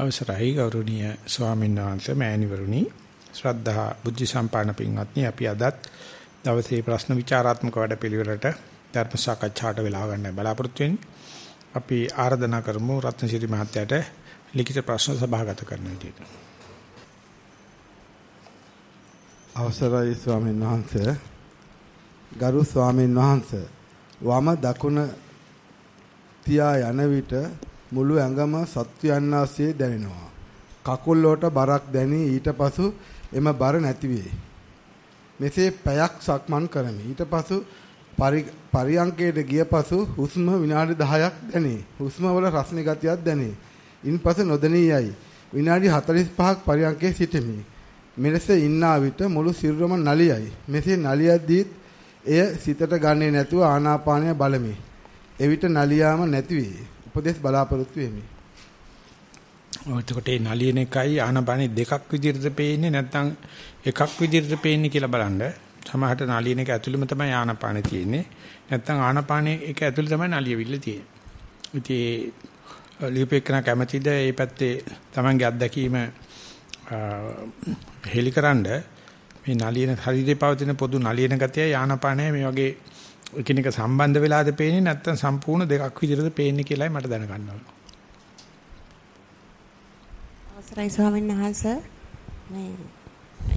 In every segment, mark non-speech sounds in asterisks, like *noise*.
අවසරයි ගෞරවනීය ස්වාමීන් වහන්සේ මෑණිවරුනි ශ්‍රද්ධා බුද්ධ සම්පන්න පින්වත්නි අපි අදත් දවසේ ප්‍රශ්න විචාරාත්මක වැඩපිළිවෙලට ධර්ම සාකච්ඡාට වෙලා ගන්න බලාපොරොත්තු වෙන්නේ. අපි ආරාධනා කරමු රත්නසිරි මහත්තයාට ලිඛිත ප්‍රශ්න සභාගත කරන්න විදියට. අවසරයි ස්වාමීන් වහන්සේ ගරු ස්වාමීන් වහන්සේ වම දකුණ තියා යන විට මුළු ඇඟම සත්වයන් වාසේ දැනෙනවා. කකුල් වලට බරක් දැනී ඊට පසු එම බර නැති වේ. මෙසේ පැයක් සක්මන් කරමි. ඊට පසු පරියංකයට ගිය පසු හුස්ම විනාඩි 10ක් දැනේ. හුස්ම වල රස්නේ ගතියක් දැනේ. ඉන්පසු නොදැනී යයි. විනාඩි 45ක් පරියංකයේ සිටෙමි. මෙලෙස ඉන්නා විට මුළු සිරුරම නලියයි. මෙසේ නලියද්දී එය සිතට ගන්නේ නැතුව ආනාපානය බලමි. එවිට නලියාම නැති වේ. උපදේශ බලාපොරොත්තු වෙමි. එතකොට මේ නලියන එකයි ආනපානෙ දෙකක් විදිහට පේන්නේ නැත්නම් එකක් විදිහට පේන්නේ කියලා බලන්න. සමහරට නලියන එක ඇතුළෙම තමයි ආනපානෙ තියෙන්නේ. නැත්නම් ආනපානෙ එක ඇතුළේ තමයි නලියවිල්ල තියෙන්නේ. ඉතින් ලියපෙකන කැමැතිද මේ පැත්තේ Tamange අත්දැකීම හෙලිකරනද මේ නලියන ශරීරේ පවතින පොදු නලියන ගතිය ආනපානෙ මේ වගේ එකිනෙක සම්බන්ධ වෙලාද පේන්නේ නැත්නම් සම්පූර්ණ දෙකක් විදිහටද පේන්නේ කියලායි මට දැනගන්න ඕන. අවසරයි ස්වාමීන් වහන්සේ. මේ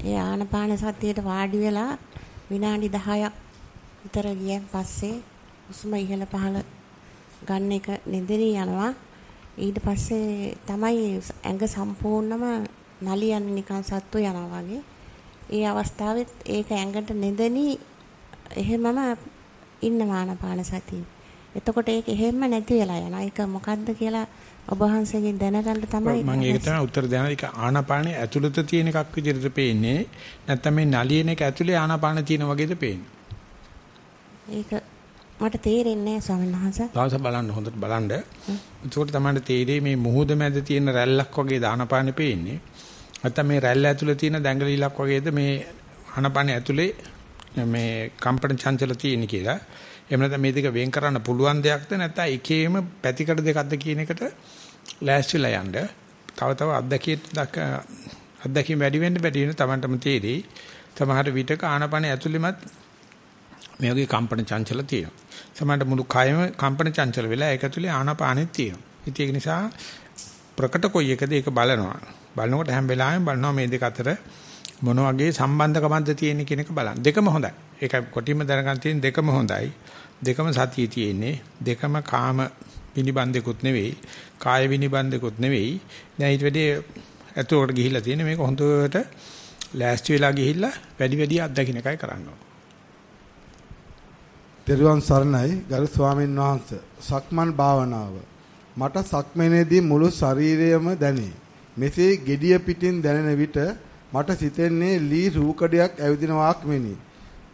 ඒ ආනපාන සතියේට වාඩි වෙලා විනාඩි 10ක් විතර ගියන් පස්සේ හුස්ම ඉහළ පහළ ගන්න එක නිදිරී යනවා. ඊට පස්සේ තමයි ඇඟ සම්පූර්ණම නලියන්නේ නිකන් සත්තු යනවා වගේ. ඒ අවස්ථාවෙත් ඒක ඇඟට නෙදෙනි එහෙමම ඉන්න ආනපාන සතිය. එතකොට ඒක එහෙම්ම නැති වෙලා යනවා. ඒක මොකද්ද කියලා ඔබ වහන්සේගෙන් දැනගන්න තමයි මම ඒක තමයි උත්තර දෙනවා. ඒක ආනපානේ ඇතුළත තියෙන එකක් විදිහට පේන්නේ. නැත්නම් මේ නලියන එක ඇතුලේ ආනපාන තියෙන වගේද පේන්නේ. ඒක මට තේරෙන්නේ නැහැ ස්වාමීන් වහන්සේ. දවස බලන්න හොඳට බලන්න. එතකොට තමයි තේරෙන්නේ මේ මුහුද මැද තියෙන රැල්ලක් වගේ දානපානේ පේන්නේ. නැත්නම් මේ රැල්ල ඇතුලේ තියෙන දැඟලිලක් වගේද මේ ආනපානේ ඇතුලේ මේ කම්පන චංචල තියෙන කියලා. එහෙම නැත්නම් මේ දෙක වෙන් කරන්න පුළුවන් දෙයක්ද නැත්නම් එකේම පැතිකඩ දෙකක්ද කියන එකට ලෑස්තිලා යන්න. තව තව අත්දැකීම් අත්දැකීම් වැඩි වෙන්න වැඩි වෙන තමන්ටම තේරෙයි. සමහර විටක ආනපන ඇතුළෙමත් මේ වගේ කම්පන චංචල තියෙනවා. සමහරට මුළු කයම කම්පන චංචල වෙලා ඒක ඇතුලේ ආනපානෙත් තියෙනවා. ඉතින් ඒක නිසා ප්‍රකට කොයි එකද ඒක බලනවා. බලනකොට හැම වෙලාවෙම බලනවා මේ දෙක අතර මොන වගේ සම්බන්ධකමක්ද තියෙන කියන එක බලන්න. දෙකම හොඳයි. ඒක කොටිම දැනගන්න තියෙන දෙකම හොඳයි. දෙකම සතියේ තියෙන්නේ. දෙකම කාම විනිබන්ධෙකුත් නෙවෙයි. කාය විනිබන්ධෙකුත් නෙවෙයි. දැන් ඊට වැඩි ඇතුළට ගිහිල්ලා තියෙන මේක හොඳට ලෑස්ති වෙලා ගිහිල්ලා වැඩි වැඩි අත්දකින්න එකයි කරන්න ඕන. තෙරුවන් සරණයි ගරු ස්වාමීන් වහන්සේ. සක්මන් භාවනාව. මට සක්මනේදී මුළු ශරීරයම දැනේ. මෙසේ gediya පිටින් දැනෙන විට මට සිතෙන්නේ ලී රූකඩයක් ඇවිදිනවාක් මෙනි.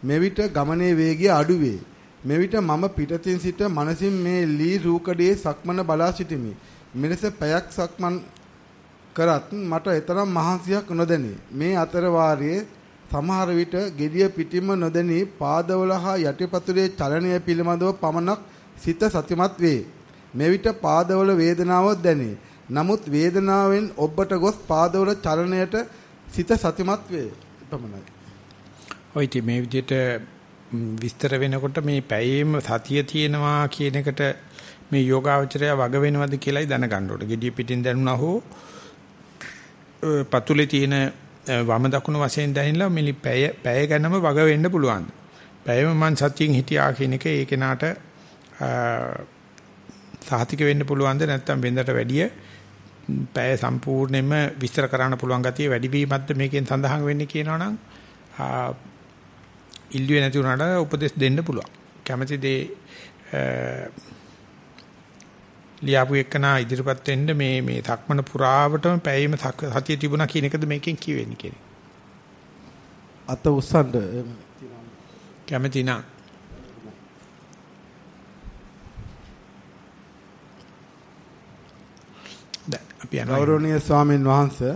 මෙවිට ගමනේ වේගය අඩු වේ. මෙවිට මම පිටතින් සිට මනසින් මේ ලී රූකඩයේ සක්මන බලා සිටිමි. මෙලෙස පැයක් සක්මන් කරත් මට එතරම් මහන්සියක් නොදැනේ. මේ අතර වාරයේ සමහර විට gediya පිටින්ම නොදැනී පාදවල හා යටිපතුලේ චලනය පිළිබඳව පමණක් සිත සතිමත් වේ. මෙවිට පාදවල වේදනාවක් දැනේ. නමුත් වේදනාවෙන් ඔබට ගොස් පාදවල චලනයට සිත සතිමත් වේ. පමණයි. ඔය ඉතින් මේ විදිහට විස්තර වෙනකොට මේ පැයේම සතිය තියෙනවා කියන එකට මේ යෝගාවචරය වග වෙනවද කියලායි දැනගන්න ඕනේ. gediya පිටින් දැනුණා හෝ පතුලේ තියෙන වම දකුණු වශයෙන් දැනෙලා මිලි පැය පැය ගැනම වග වෙන්න පුළුවන්. පැයම මං සතියෙන් හිටියා කියන එක ඒ කෙනාට සාහිතික වෙන්න පුළුවන්ද නැත්නම් වෙනදට වැඩිය පැය සම්පූර්ණයෙන්ම විස්තර කරන්න පුළුවන් ගතිය වැඩි වීමක්ද මේකෙන් සඳහන් වෙන්නේ කියනවනම් ඉල්ලුවේ නැති වුණාට උපදෙස් දෙන්න පුළුවන්. කැමැති දේ ලියාපු එකනා ඉදිරිපත් වෙන්න මේ මේ තක්මන පුරාවටම පැයෙම සතිය තිබුණා කියන එකද මේකෙන් කියවෙන්නේ කියන්නේ. අත උස්සන්න කැමැති නා අපි යනවා. ගෞරවනීය ස්වාමීන් වහන්සේ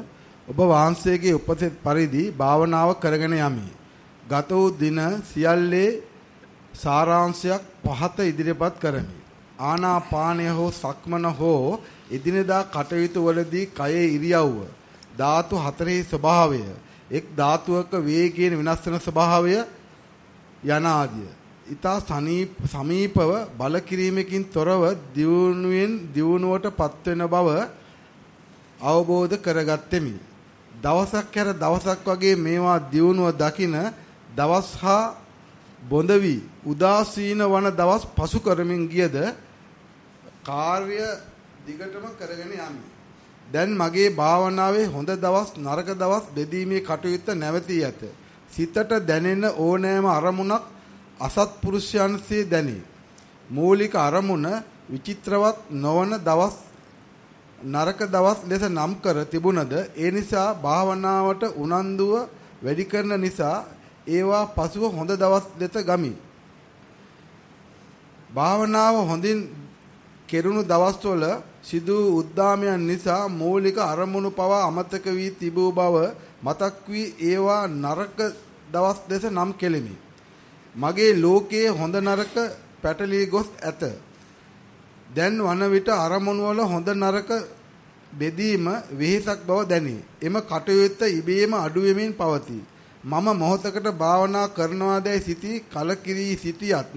ඔබ වහන්සේගේ උපදෙස් පරිදි භාවනාව කරගෙන යමි. ගත වූ දින සියල්ලේ සාරාංශයක් පහත ඉදිරිපත් කරමි. ආනාපානය හෝ සක්මන හෝ එදිනෙදා කටයුතු වලදී කයේ ඉරියව්ව, ධාතු හතරෙහි ස්වභාවය, එක් ධාතුවක වේගයෙන් වෙනස් වන ස්වභාවය යන ආදිය. ඊතා සමීපව බල කිරීමකින් තොරව දියුණුවෙන් දියුණුවට පත්වෙන බව අවබෝධ කරගත්තෙමි. දවසක් හැර දවසක් වගේ මේවා දියුණුව දකින දවස් හා බොඳ වී උදාසීන වන දවස් පසු කරමින් ගියද කාර්ය දිගටම කරගෙන යමි. දැන් මගේ භාවනාවේ හොඳ දවස් නරක දවස් බෙදීමේ කටයුත්ත නැවතී ඇත. සිතට දැනෙන ඕනෑම අරමුණක් අසත්පුරුෂයන්සේ දැනේ. මූලික අරමුණ විචිත්‍රවත් නොවන දවස් නරක දවස් ලෙස නම් කර තිබුණද ඒ නිසා භාවනාවට උනන්දුව වැඩි කරන නිසා ඒවා පසුව හොඳ දවස් දෙත ගමි. භාවනාව හොඳින් කෙරුණු දවස්වල සිදු උද්දාමයන් නිසා මූලික අරමුණු පවා අමතක වී තිබූ බව මතක් වී ඒවා නරක දවස් දෙස නම් කෙලිමි. මගේ ලෝකයේ හොඳ නරක පැටලී ගොස් ඇත. දැන් වන විට අරමුණු වල හොඳ නරක බෙදීම වෙහෙසක් බව දැනේ. එම කටයුත්ත ඉබේම අඩු වෙමින් පවතී. මම මොහොතකට භාවනා කරනවාදැයි සිටි කලකිරී සිටියත්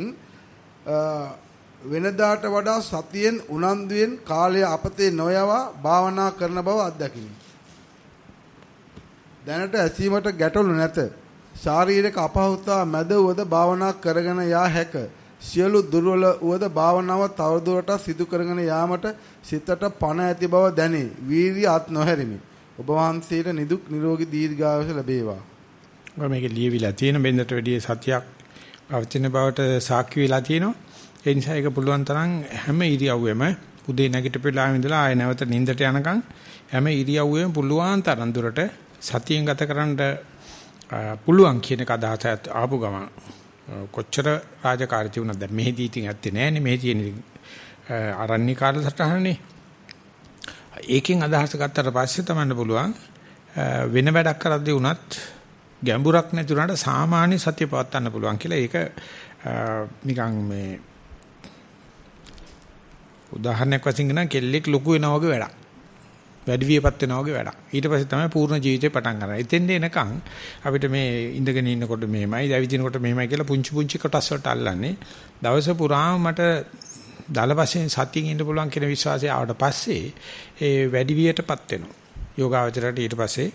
වෙනදාට වඩා සතියෙන් උනන්දුවෙන් කාලය අපතේ නොයවා භාවනා කරන බව අත්දැකිමි. දැනට ඇසීමට ගැටලු නැත. ශාරීරික අපහසුතා මැද වුවද භාවනා කරගෙන යා හැක. සියලු දුර්වල වුවද භාවනාව තවදුරටත් සිදු කරගෙන යාමට සිතට පණ ඇති බව දැනේ. වීර්ය අත් නොහැරිමි. ඔබ වහන්සේට නිදුක් නිරෝගී දීර්ඝායුෂ ලැබේවා. මේක ලියවිලා තියෙන බෙන්දට වැඩිය සතියක් පවතින බවට සාක්ෂි වෙලා තියෙනවා. ඒ නිසා ඒක පුළුවන් තරම් හැම ඉරියව්වෙම උදේ නැගිටපෙලා ඉඳලා ආය නැවත නිින්දට යනකම් හැම ඉරියව්වෙම පුළුවන් තරම් දුරට සතියෙන් ගත කරන්න පුළුවන් කියන එක අදහස ආපු ගමන් කොච්චර රාජකාරී තිබුණාද දැන් මෙහෙදී ඉතින් ඇත්තේ නෑනේ. මෙහෙ තියෙන අරණ්‍ය කාලසටහනනේ ඒකෙන් අදහස ගත්තට පස්සේ තමයි පුළුවන් වෙන වැඩක් කරද්දී වුණත් ගැඹුරක් නැතුණාට සාමාන්‍ය සත්‍ය පවත්වන්න පුළුවන් කියලා. ඒක නිකන් මේ උදාහරණයක් වශයෙන් ගන්න කෙල්ලෙක් ලොකු වෙනවා වගේ වැඩක්. වැඩි වියපත් වෙනවා වගේ වැඩක්. ඊට පස්සේ තමයි පූර්ණ ජීවිතේ පටන් ගන්න. එතෙන්ද එනකන් අපිට මේ ඉඳගෙන ඉන්නකොට මෙහෙමයි, දැවිදිනකොට මෙහෙමයි කියලා පුංචි පුංචි කොටස් වලට අල්ලන්නේ. දවස පුරාම මට දල වශයෙන් සතියින් ඉන්න පුළුවන් කියන විශ්වාසය ආවට පස්සේ ඒ වැඩි වියටපත් වෙනවා. යෝගාවචරයට ඊට පස්සේ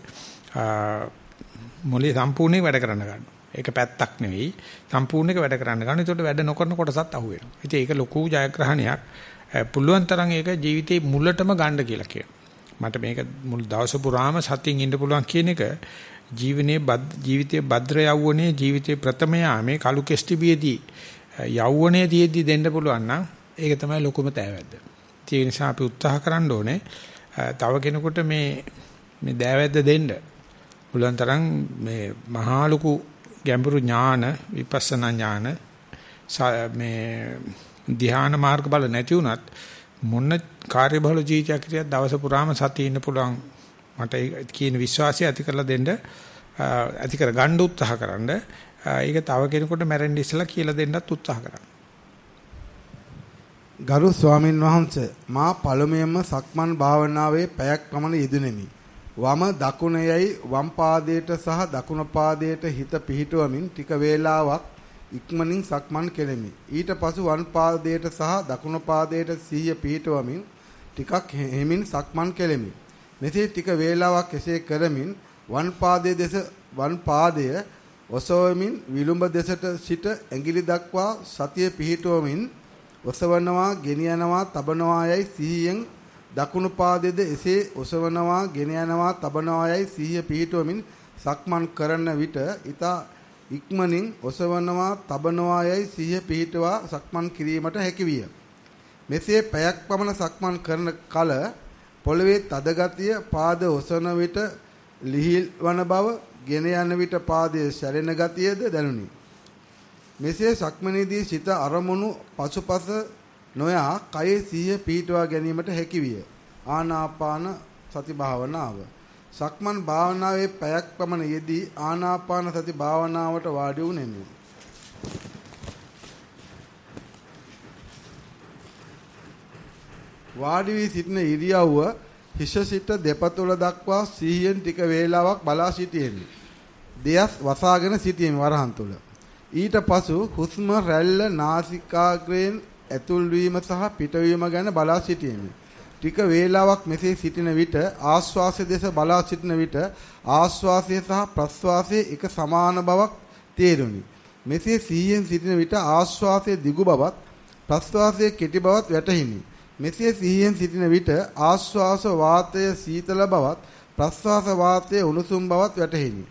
මොලේ සම්පූර්ණයෙන් වැඩ කරන්න ගන්නවා. ඒක පැත්තක් නෙවෙයි සම්පූර්ණයක වැඩ කරන්න ගන්න. ඒකට වැඩ නොකරන කොටසත් අහු වෙනවා. ඉතින් ඒක ලොකු ජයග්‍රහණයක්. පුළුවන් තරම් ඒක ජීවිතේ මුලටම ගන්න කියලා කියනවා. මට මේක මුල් දවස පුරාම සතියින් ඉන්න පුළුවන් කියන එක ජීවනයේ ජීවිතයේ භද්‍ර යවුවනේ ජීවිතයේ ප්‍රථම යාමේ කලු කෙස්ටිබියේදී යවුවනේ තියේදී දෙන්න පුළුවන් නම් ඒක තමයි ලොකුම තෑවැද්ද. ඒ නිසා අපි උත්සාහ කරන්න ඕනේ තව කෙනෙකුට මේ මේ දෑවැද්ද දෙන්න. පුළුවන් තරම් මේ මහා ලොකු ගැඹුරු ඥාන විපස්සනා ඥාන මේ ධ්‍යාන මාර්ග බල නැති වුණත් මොන කාර්යබහුල ජීවිතයක් හිටියත් දවස පුරාම සතිය ඉන්න පුළුවන් මට කියන විශ්වාසය ඇති කරලා දෙන්න ඇති කර ගන්න උත්සාහ කරන්න ඒක තව කෙනෙකුට මැරෙන්න ඉස්සලා කියලා දෙන්නත් උත්සාහ කරන්න. ගරු ස්වාමින් වහන්සේ මා පළමුවෙන්ම සක්මන් භාවනාවේ පැයක් පමණ යෙදුණෙමි. වම දකුණේයි වම් පාදයට සහ දකුණු පාදයට හිත පිහිටුවමින් ටික වේලාවක් ඉක්මනින් සක්මන් කෙලෙමි. ඊට පසු වම් පාදයට සහ දකුණු පාදයට සිහිය පිහිටුවමින් ටිකක් හෙමින් සක්මන් කෙලෙමි. මෙසේ ටික වේලාවක් එසේ කරමින් වම් පාදයේ දෙස වම් පාදය ඔසවමින් විලුඹ දෙසට සිට ඇඟිලි දක්වා සතිය පිහිටුවමින් ඔසවනවා, ගෙනියනවා, තබනවා යයි සිහියෙන් දකුණු පාදයේද එසේ ඔසවනවා, ගෙන යනවා, තබනවා යයි සිහිය පිහිටුවමින් සක්මන් කරන විට ඊට ඉක්මනින් ඔසවනවා, තබනවා යයි සිහිය පිහිටවා සක්මන් කිරීමට හැකියිය. මෙසේ පැයක් පමණ සක්මන් කරන කල පොළවේ තද ගතිය, පාද ඔසවන විට ලිහිල් වන බව, ගෙන යන විට පාදයේ සැරෙන ගතියද දැනුනි. මෙසේ සක්මනේදී සිත අරමුණු පසුපස නොයා කයේ සිහිය පිහිටුවා ගැනීමට හැකියිය. ආනාපාන සති භාවනාව. සක්මන් භාවනාවේ පැයක් පමණ යෙදී ආනාපාන සති භාවනාවට වාඩි වුනේමි. වාඩි වී සිටින ඉරියව්ව හිස සිට දෙපතුල දක්වා සිහියෙන් ටික වේලාවක් බලා සිටියෙමි. දෙයස් වසාගෙන සිටියෙමි වරහන් තුල. ඊට පසු හුස්ම රැල්ල නාසිකාග්‍රයෙන් ඇතුල් වීම සහ පිටවීම ගැන බලා සිටියෙමි. ටික වේලාවක් මෙසේ සිටින විට ආශ්වාසය දෙස බලා සිටින විට ආශ්වාසය සහ ප්‍රශ්වාසයේ එක සමාන බවක් තේරුණි. මෙසේ සිහියෙන් සිටින විට ආශ්වාසයේ දිගු බවත් ප්‍රශ්වාසයේ කෙටි බවත් වැටහිනි. මෙසේ සිහියෙන් සිටින විට ආශ්වාස වාතය සීතල බවත් ප්‍රශ්වාස වාතය උණුසුම් බවත් වැටහිනි.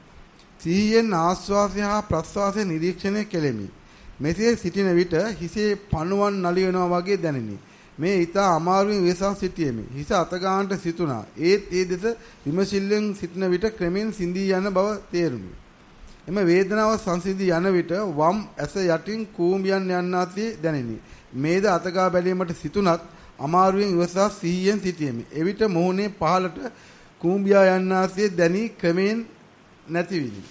සිහියෙන් ආශ්වාසය හා ප්‍රශ්වාසය නිරීක්ෂණය කෙලෙමි. මෙසේ සිටින විට හිසේ පණුවන් නලියනවා වගේ දැනිනි. මේ ඊට අමාරුවෙන් විසා සිටියෙමි. හිස අත ගන්නට සිටුණා. ඒත් ඒ දෙස විමසිල්ලෙන් සිටින විට ක්‍රමෙන් සිඳී යන බව තේරුණි. එම වේදනාව සංසිඳී යන විට වම් ඇස යටින් කූඹියන් යන්නාසේ දැනිනි. මේද අතගා බැලීමට සිටුණත් අමාරුවෙන් විසා සිහියෙන් සිටියෙමි. එවිට මොහොනේ පහළට කූඹියා යන්නාසේ දැනි ක්‍රමෙන් නැතිවිනි.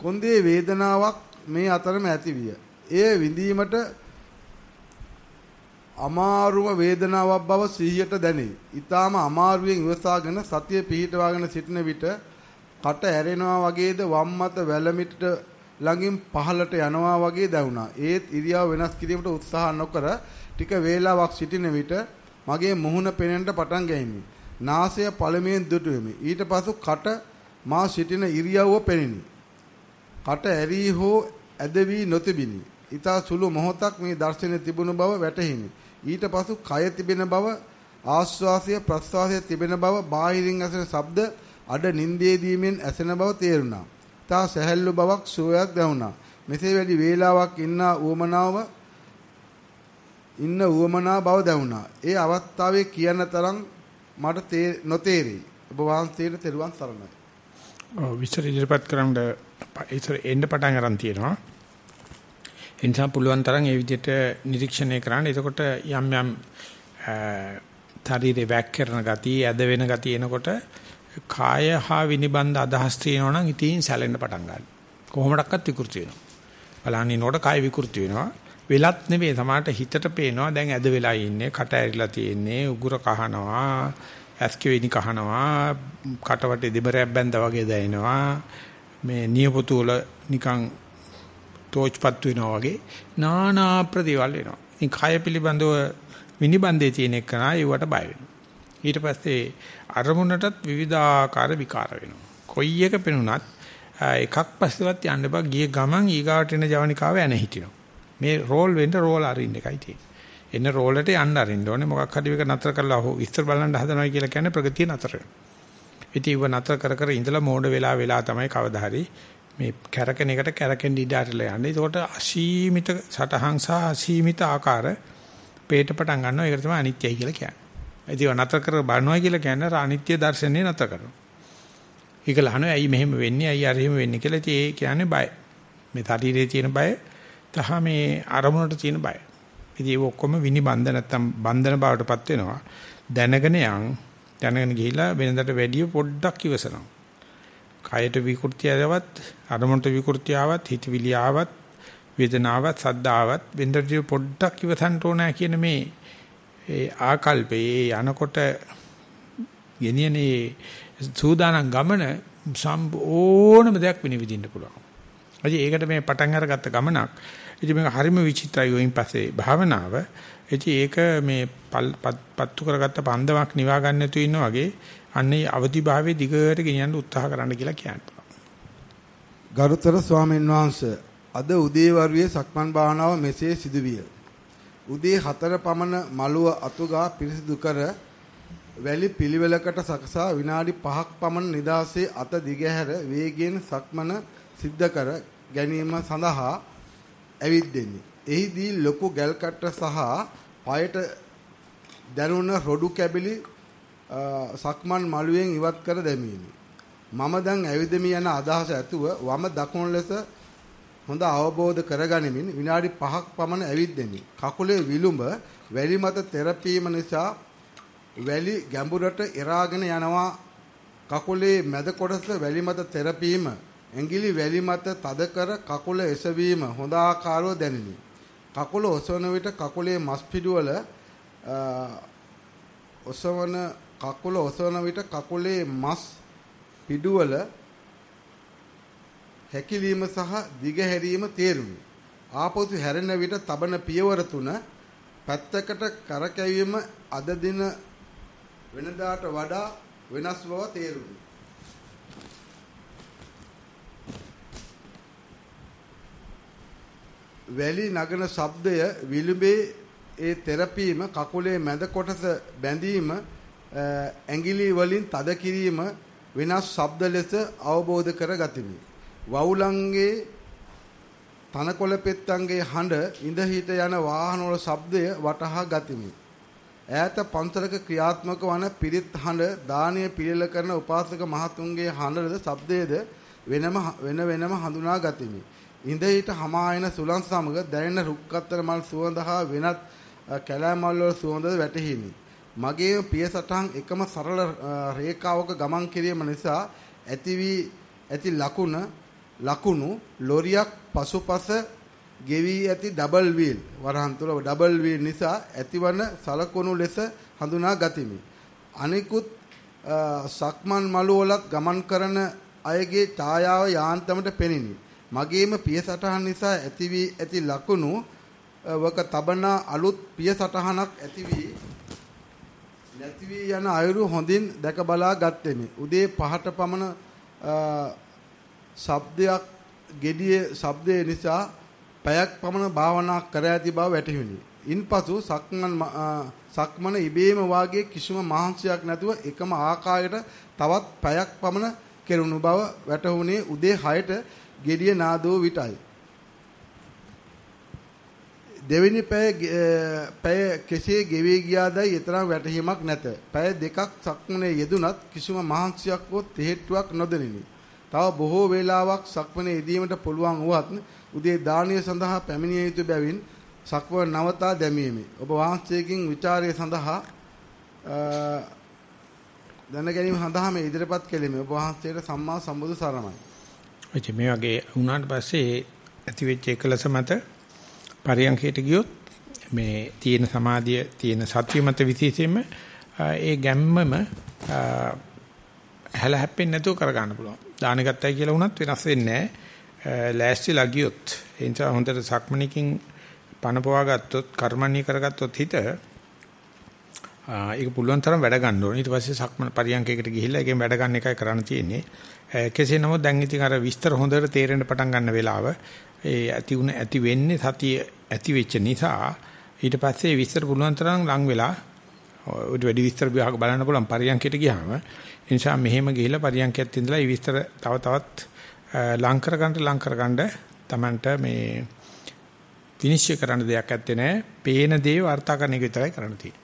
කොන්දේ වේදනාවක් මේ අතරම ඇතිවිය. එය විඳීමට අමාරුම වේදනාවක් බව සිහියට දැනේ. ඊටාම අමාරුවෙන් ඉවසාගෙන සතිය පිහිටවාගෙන සිටින විට කට ඇරෙනවා වගේද වම් මත වැලමිටට ළඟින් පහළට යනවා වගේ දැනුණා. ඒත් ඉරියව් වෙනස් කිරීමට උත්සාහ නොකර ටික වේලාවක් සිටින විට මගේ මුහුණ පෙනෙන්න පටන් ගැහිණි. නාසය පළමුවෙන් දුටුවෙමි. ඊට පසු කට මා සිටින ඉරියව්ව පෙනිනි. කට ඇරී හෝ ඇද වී නොතිබිනි. ඊතා සුළු මොහොතක් මේ දර්ශනය තිබුණු බව වැටහිනි. ඊට පසු කය තිබෙන බව ආශ්වාසය ප්‍රශ්වාසය තිබෙන බව බාහිරින් ඇසෙන ශබ්ද අඩ නින්දේදීමෙන් ඇසෙන බව තේරුණා. තා සැහැල්ලු බවක් සුවයක් දැනුණා. මෙසේ වැඩි වේලාවක් ඉන්න උවමනාව ඉන්න උවමනා බව දැනුණා. ඒ අවස්ථාවේ කියන තරම් මට නොතේරෙයි. ඔබ වහන්සේට තෙරුවන් සරණයි. ඔව් විස්තර ඉදිරිපත් කරන්න ඉතර එන්න පටන් ගන්න තියෙනවා. ඒ නිසා පුළුවන් තරම් ඒ විදිහට නිරීක්ෂණය කරන්න. එතකොට යම් යම් ශරීරේ වැක් කරන ගතිය, ඇද වෙන ගතිය එනකොට කාය හා විනිබන්ධ අදහස් තියෙනවා නම් ඉතින් සැලෙන්න පටන් ගන්නවා. කොහොමඩක්වත් විකෘති වෙනවා. බලන්නේ නෝට කාය විකෘති වෙනවා. වෙලත් නෙවෙයි සමහරට හිතට පේනවා දැන් ඇද වෙලා ඉන්නේ, කට ඇරිලා තියෙන්නේ, උගුර කහනවා, ඇස්කෙවිනි කහනවා, කටවටේ දෙබරයක් බැඳා වගේ දැනෙනවා. මේ නියපොතු වල නිකන් තෝච්පත් වෙනවා වගේ নানা ප්‍රතිවල් වෙනවා. ඉතින් කය පිළිබඳව විනිබන්දේ තියෙන එක නා ඒවට බය වෙනවා. ඊට පස්සේ අරමුණටත් විවිධාකාර විකාර වෙනවා. කොයි එක පෙනුනත් එකක් පස්සෙවත් යන්න බා ගිය ගමන් ඊගාට එන ජවනිකාව එන හිටිනවා. මේ රෝල් වෙන්න රෝල් අරින්න එකයි තියෙන්නේ. එන්න රෝලට යන්න අරින්න ඕනේ. මොකක් හරි එක නතර කරලා හො විස්තර බලන්න හදනවා කියලා කියන්නේ ප්‍රගතිය නතර වෙනවා. ඉතින් ඉව නතර කර කර ඉඳලා මෝඩ වෙලා වෙලා තමයි කවදා හරි මේ කැරකෙන එකට කැරකෙන් ඉඩ ඇරලා යන්නේ. ඒකට අසීමිත සටහන් සහ අසීමිත ආකාර පේට පටන් ගන්නවා. ඒකට තමයි අනිත්‍යයි කියලා කියන්නේ. ඉතින් නතර කර බලනවා කියලා කියන්නේ අනිත්‍ය දර්ශනේ නතර කරනවා. ඒක ලහනවා ඇයි මෙහෙම වෙන්නේ? ඇයි අර එහෙම වෙන්නේ කියලා. ඉතින් ඒ කියන්නේ බය. මේ ශරීරයේ තියෙන බය තහ මේ අරමුණට තියෙන බය. ඉතින් ඒක ඔක්කොම විනිබන්ධ නැත්තම් බන්ධන බවටපත් වෙනවා. දැනගෙන යන් දැනගෙන ගිහිලා වෙනදට වැඩිය පොඩ්ඩක් ඉවසනවා. කයට විකෘතියවත් අරමුණට විකෘතියාවත් හිතවිලි ආවත් වේදනාවත් සද්දාවත් වෙනදට පොඩ්ඩක් ඉවසන්න ඕනෑ කියන මේ ඒ ආකල්පේ යනකොට ගෙනියනේ සූදානම් ගමන සම්පූර්ණම දෙයක් විනිවිදින්න පුළුවන්. අද ඒකට මේ පටන් අරගත්ත ගමනක්. ඉතින් මේක හරිම විචිත්‍රයි වයින් පස්සේ භාවනාව. ඉතින් ඒක මේ පත්තු කරගත්ත පන්දමක් නිවා ගන්න නැතුව ඉන්න වගේ අන්නේ අවදිභාවයේ දිගට ගෙනියන්න උත්සාහ කරන්න කියලා කියනවා. ගරුතර ස්වාමීන් වහන්සේ අද උදේවරුවේ සක්මන් භාවනාව මෙසේ සිදුවිය. උදේ 4 පමණ මළුව අතුගා පිරිසිදු කර වැලි පිළිවෙලකට සකසා විනාඩි 5ක් පමණ නිදාසේ අත දිගහැර වේගයෙන් සක්මන සිද්ධ කර ගැනීම සඳහා ඇවිද්දෙමි. එහිදී ලොකු ගල් කට්ට සහ පයට දැනුණ රොඩු කැබිලි සක්මන් මළුවෙන් ඉවත් කර දැමීමි. මම දැන් ඇවිදමි යන අදහස ඇතුව වම දකුණු ලෙස හොඳ අවබෝධ කරගනිමින් විනාඩි 5ක් පමණ ඇවිද්දෙමි. කකුලේ විලුඹ වැලි මත තෙරපීම නිසා වැලි ගැඹුරට එරාගෙන යනවා. කකුලේ මැද කොටස වැලි මත තෙරපීම ඇඟිලි වැලි මත තද කර කකුල එසවීම හොඳ ආකාරව දැනිනි. කකුල ඔසවන විට කකුලේ මස් පිඩුවල ඔසවන කකුල ඔසවන විට කකුලේ මස් පිඩුවල හැකිලිම සහ දිග හැරීම තේරුණි. ආපසු හැරෙන විට තබන පියවර තුන පැත්තකට කරකැවීම අද දින වෙනදාට වඩා වෙනස් බව තේරුණි. වැලි නගන ශබ්දය විලුඹේ ඒ තෙරපීම කකුලේ මැද කොටස බැඳීම ඇඟිලි වලින් තද කිරීම වෙනස් ශබ්ද ලෙස අවබෝධ කර ගතිමි. වවුලන්ගේ තනකොළ පෙත්තන්ගේ හඬ ඉඳ හිට යන වාහන වල ශබ්දය වටහා ගතිමි. ඈත පන්සලක ක්‍රියාත්මක වන පිරිත් හඬ දානීය පිළිල කරන උපාසක මහතුන්ගේ හඬද ශබ්දයේද වෙනම වෙන වෙනම හඳුනා ගතිමි. ඉඳ හිට හමායන සුලං සමග දැනෙන රුක්කත්තර මල් සුවඳ හා වෙනත් කැලෑ මල් වල සුවඳ වැටහිනි. මගේ පිය සටහන් එකම සරල රේඛාවක ගමන් කිරීම නිසා ඇති වී ඇති ලකුණ ලකුණු ලොරියක් පසුපස ගෙවි ඇති ඩබල් වීල් වරහන් තුල ඩබල් වීල් නිසා ඇතිවන සලකුණු ලෙස හඳුනා ගතිමි. අනිකුත් සක්මන් මළු වලත් ගමන් කරන අයගේ ඡායාව යාන්තමට පෙනිනි. මගේම පිය සටහන් නිසා ඇති වී ඇති ලකුණු වක තබන අලුත් පිය සටහනක් ඇති වී නැති වී යන අයුරු හොඳින් දැක බලා ගත්ෙමි. උදේ පහට පමණ ශබ්දයක් gediye ශබ්දය නිසා පැයක් පමණ භාවනා කර ඇති බව වැටහිණි. ඉන්පසු සක්මන් සක්මන ඉබේම වාගේ කිසිම මහන්සියක් නැතුව එකම ආකාරයට තවත් පැයක් පමණ කෙරුණු බව වැටහුණේ උදේ 6ට gediye නාදෝ විටයි. දෙවෙනි පැය පැය කෙසේ ගෙවී ගියාදයි ඊතරම් වැටහීමක් නැත. පැය දෙකක් සක්මනේ යෙදුනත් කිසිම මහන්සියක් හෝ තෙහෙට්ටුවක් නොදෙනිනි. තව බොහෝ වේලාවක් සක්මනේ යෙදීමට පුළුවන් වුවත් උදේ දානීය සඳහා පැමිණිය යුතු බැවින් සක්ව නවතා දැමීමේ ඔබ වහන්සේකින් ਵਿਚාරය සඳහා දැන ගැනීම සඳහා මේ ඉදිරිපත් කෙලිමි ඔබ වහන්සේට සම්මා සම්බුදු සරණයි. ඔච්ච මේ වගේ වුණාට පස්සේ ඇති වෙච්ච එකලස මත පරියන්කයට ගියොත් මේ තියෙන සමාධිය තියෙන සත්‍ය මත විශේෂයෙන්ම ඒ ගැම්මම හැල හැප්පෙන්නේ නැතුව කර ගන්න පුළුවන්. දාන ගත්තයි කියලා වුණත් වෙනස් වෙන්නේ නැහැ. ලෑස්තිලා ගියොත් ඒ නිසා හොඳට සක්මණේකින් පනපවා ගත්තොත් කර්මණී කරගත්තොත් හිත ඒක පුළුවන් තරම් වැඩ ගන්න ඕනේ. ඊට පස්සේ සක්මණ පරියන්කයකට ගිහිල්ලා ඒකෙන් වැඩ ගන්න එකයි කරන්න තියෙන්නේ. කෙසේ නමුත් දැන් ඉතින් අර විස්තර හොඳට තේරෙන්න පටන් ගන්න වෙලාව ඒ ඇති උන ඇති වෙන්නේ සතිය ඇති වෙච්ච නිසා ඊට පස්සේ විස්තර පුළුවන් තරම් ලඟ වෙලා උඩ වැඩි විස්තර විභාග බලන්න පුළුවන් පරියන්කයට ගියාම ඒ නිසා මෙහෙම ගිහිල්ලා පරියන්කයත් ඉඳලා මේ විස්තර තව තවත් ලං කරගන්න ලං කරගන්න Tamanට මේ විනිශ්චය කරන්න දෙයක් ඇත්තේ නැහැ. පේන දේ වාර්තා කරන එක විතරයි කරන්න තියෙන්නේ.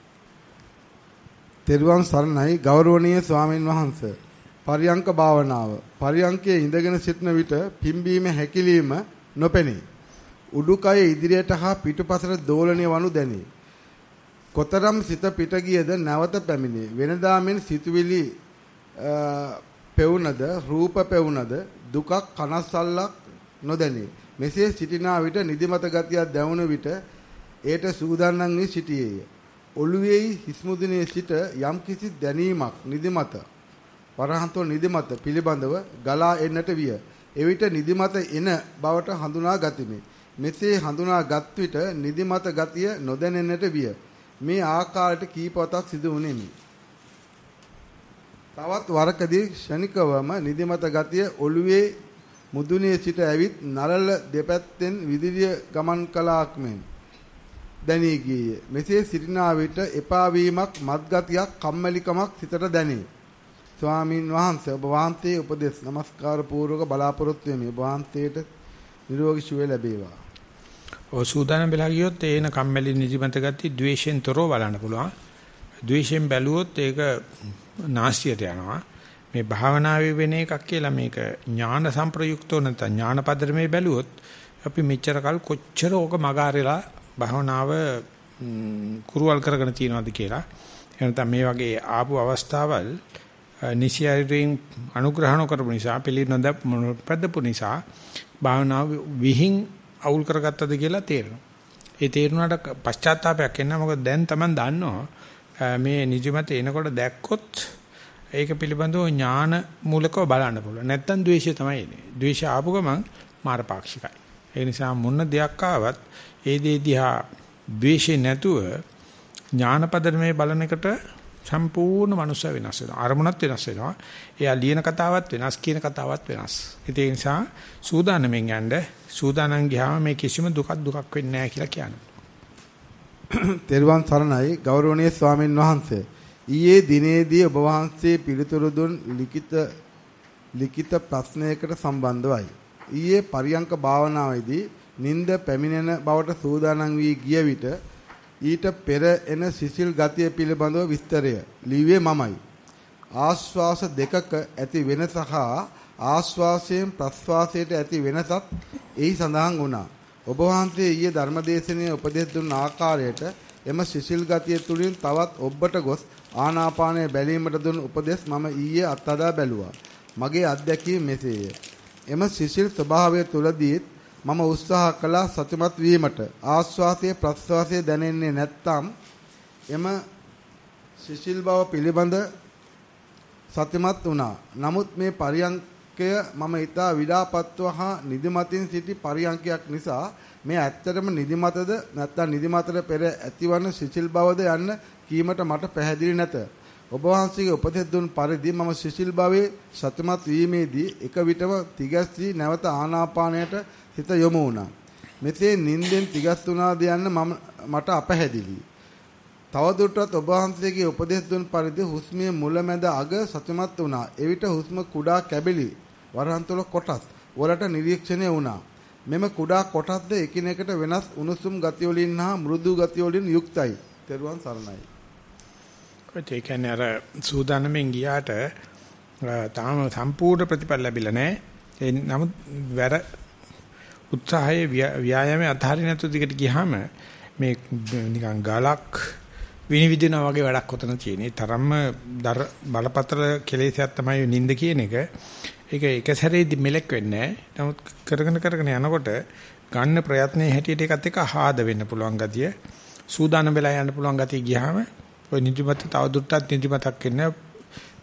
තෙරුවන් සරණයි ගෞරවනීය ස්වාමින් වහන්සේ. පරියංක භාවනාව. පරියංකයේ ඉඳගෙන සිටන විට පිම්බීම හැකිලිම නොපෙනේ. උඩුකය ඉදිරියට හා පිටුපසට දෝලණය වනු දැනේ. කොතරම් සිත පිට ගියද නැවත පැමිණේ. වෙනදා මෙන් සිතුවිලි පෙවුනද රූප පෙවුනද දුකක් කනස්සල්ලක් නොදැනේ. මෙසේ සිටිනා විට නිදිමත ගතියක් දැවුන විට ඒට සූදානම් වී සිටියේය. ඔළුවේ හිස්මුදුනේ සිට යම්කිසි දැනීමක් නිදිමත වරහන්තෝ නිදිමත පිළිබඳව ගලා එන්නට විය. එවිට නිදිමත එන බවට හඳුනා ගතිමි. මෙසේ හඳුනාගත් විට නිදිමත ගතිය නොදැනෙන්නට විය. මේ ආකාරයට කීපවතක් සිදු වුනේමි. තවත් වරකදී ෂණිකවම නිදිමත ගතිය ඔළුවේ මුදුනේ සිට ඇවිත් නළල දෙපැත්තෙන් විදිරිය ගමන් කළාක් මෙන් දැනී ගියේ. මෙසේ සිටිනා විට එපා වීමක් මත්ගතියක් කම්මැලිකමක් සිතට දැනේ. ස්වාමින් වහන්සේ ඔබ වහන්සේ උපදෙස් নমස්කාර පූර්වක බලාපොරොත්තු වෙමි. ඔබ වහන්සේට නිරෝගී සුවය ලැබේවා. ඔය සූදානම් වෙලා ගියොත් ඒන කම්මැලි නිදිමත ගති ද්වේෂෙන් තොරව බලන්න පුළුවන්. ද්වේෂෙන් බැලුවොත් ඒක නාස්තියට යනවා. මේ භාවනාවේ වෙන එකක් කියලා මේක ඥාන සංප්‍රයුක්තව නැත්නම් ඥාන පදරමේ බැලුවොත් අපි මෙච්චර කල් කොච්චර ඕක මගාරෙලා භාවනාව කුරුවල් කරගෙන තියනවාද කියලා. එහෙනම් මේ වගේ ආපු අවස්ථාවල් නිසියරින් අනුග්‍රහණ කරපු නිසා පිළිනොඳ පැද්දපු නිසා භාවනාව විහිං අවුල් කරගත්තද කියලා තේරෙනවා. ඒ තේරුණාට පශ්චාත්තාවයක් එන්න මොකද දැන් Taman දන්නවා මේ නිදිමත එනකොට දැක්කොත් ඒක පිළිබඳව ඥාන මූලකව බලන්න පුළුවන්. නැත්තම් ද්වේෂය තමයි එන්නේ. ද්වේෂය ආපු ගමන් මාරපාක්ෂිකයි. ඒ නිසා මොන දෙයක් ආවත් ඒ දේ දිහා ද්වේෂේ නැතුව ඥානපදමේ බලන එකට සම්පූර්ණ මනුස්සය වෙනස් වෙනවා. අරමුණත් වෙනස් වෙනවා. එයා ලියන කතාවත් වෙනස්, කියන කතාවත් වෙනස්. ඒ නිසා සූදානම්ෙන් යන්න සූදානම් ගියාම මේ කිසිම දුකක් දුකක් වෙන්නේ නැහැ කියලා කියනවා. *coughs* තෙරුවන් සරණයි ගෞරවනීය ස්වාමින් වහන්සේ. ඊයේ දිනේදී ඔබ වහන්සේ පිළිතුරු දුන් ලිඛිත ලිඛිත ප්‍රශ්නයකට සම්බන්ධවයි. ඊයේ පරියංක භාවනාවේදී නිନ୍ଦ පැමිණෙන බවට සූදානම් වී ගිය විට ඊට පෙර එන සිසිල් ගතිය පිළිබඳව විස්තරය ලිව්වේ මමයි. ආශ්වාස දෙකක ඇති වෙනස හා ආශ්වාසයෙන් ප්‍රශ්වාසයට ඇති වෙනසත් එහි සඳහන් වුණා. ඔබ වහන්සේ ඊයේ ධර්මදේශනයේ උපදෙස් දුන් ආකාරයට එම සිසිල් ගතිය තුලින් තවත් ඔබට ගොස් ආනාපානය බැලීමට දුන් උපදෙස් මම ඊයේ අත්හදා බැලුවා. මගේ අත්දැකීම මෙසේය. එම සිසිල් ස්වභාවය තුලදීත් මම උත්සාහ කළා සතුටුමත් වීමට. ආස්වාසයේ ප්‍රස්වාසයේ දැනෙන්නේ නැත්තම් එම සිසිල් බව පිළිබඳ සතුටුමත් වුණා. නමුත් මේ පරියන්කය මම ඊටා විඩාපත්ව හා නිදිමතින් සිටි පරියන්කයක් නිසා මේ ඇත්තටම නිදිමතද නැත්නම් නිදිමතට පෙර ඇතිවන සිසිල් බවද යන්න කීමට මට පැහැදිලි නැත. ඔබ වහන්සේගේ උපදෙස් දුන් පරිදි මම සිසිල් භවයේ සතුටුමත් වීමේදී එක විටම තිගැස්සී නැවත ආනාපානයට හිත යොමු වුණා. මෙසේ නිින්දෙන් තිගස්සුණාද යන්න මම මට අපැහැදිලි. තවදුරටත් ඔබ වහන්සේගේ උපදෙස් දුන් පරිදි හුස්මේ මුලැමැද අග සතුටුමත් වුණා. එවිට හුස්ම කුඩා කැබලි වරහන් තුල කොටස් වලට නිරීක්ෂණය වුණා. මෙම කුඩා කොටස්ද එකිනෙකට වෙනස් උණුසුම් ගති වලින් හා මෘදු ගති වලින් යුක්තයි. තෙරුවන් සරණයි. ඒ කියන්නේ අර සූදානම්ෙන් ගියාට තාම සම්පූර්ණ ප්‍රතිඵල ලැබිලා නැහැ. ඒ නමුත් වැර උත්සාහයේ ව්‍යායාමයේ අධාරින් නැතු දිගට ගියාම මේ නිකන් ගලක් විනිවිදිනා වගේ වැඩක් ඔතන තියෙන්නේ. තරම්ම බලපතල කෙලෙසයක් තමයි නිින්ද කියන එක. ඒක එක සැරේදී මෙලෙක් වෙන්නේ නැහැ. නමුත් කරගෙන කරගෙන යනකොට ගන්න ප්‍රයත්නයේ හැටියට ඒකත් එක්ක ආහද වෙන්න පුළුවන් ගතිය. සූදානම් වෙලා යන්න පුළුවන් ගතිය ගියාම ඔය නිදිමත තව දුරටත් නිදිමතක් එන්න